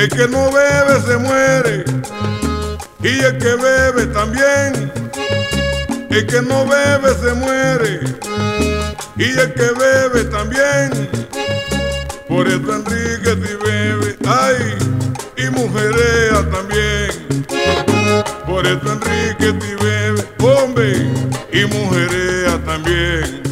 El que no bebe se muere. Y el que bebe también. El que no bebe se muere. Y el que bebe también. Por eso Enrique si bebe. ¡Ay! Y mujerea también. Por eso Enrique si bebe. Hombre. Y mujerea también.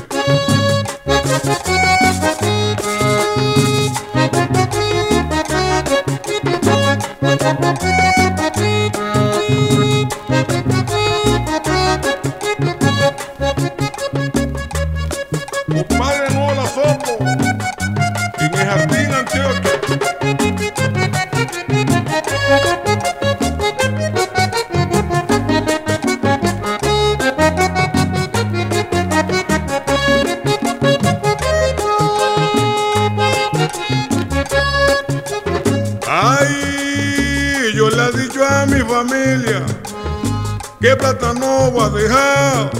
Que plata no va a dejar.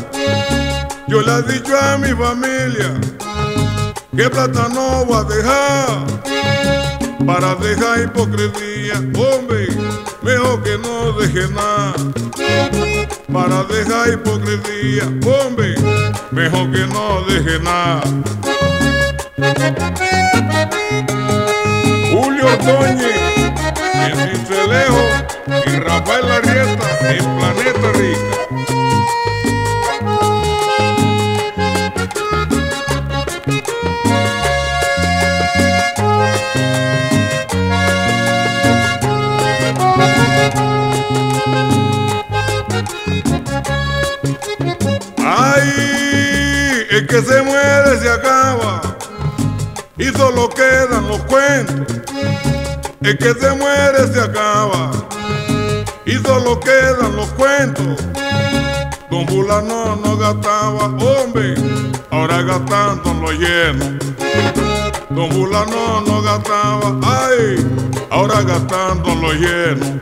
Yo le he dicho a mi familia que plata no va a dejar para dejar hipocresía. Hombre, mejor que no deje nada para dejar hipocresía. Hombre, mejor que no deje nada. Julio Ordóñez en Cincelejo y Rafael Arrieta en Planeta Rica. Ay, el que se muere se acaba y solo quedan los cuentos. El que se muere se acaba y solo quedan los cuentos. Don Fulano no gastaba, hombre, ahora gastando lo lleno. Don Fulano no gastaba, ay, ahora gastando lo lleno.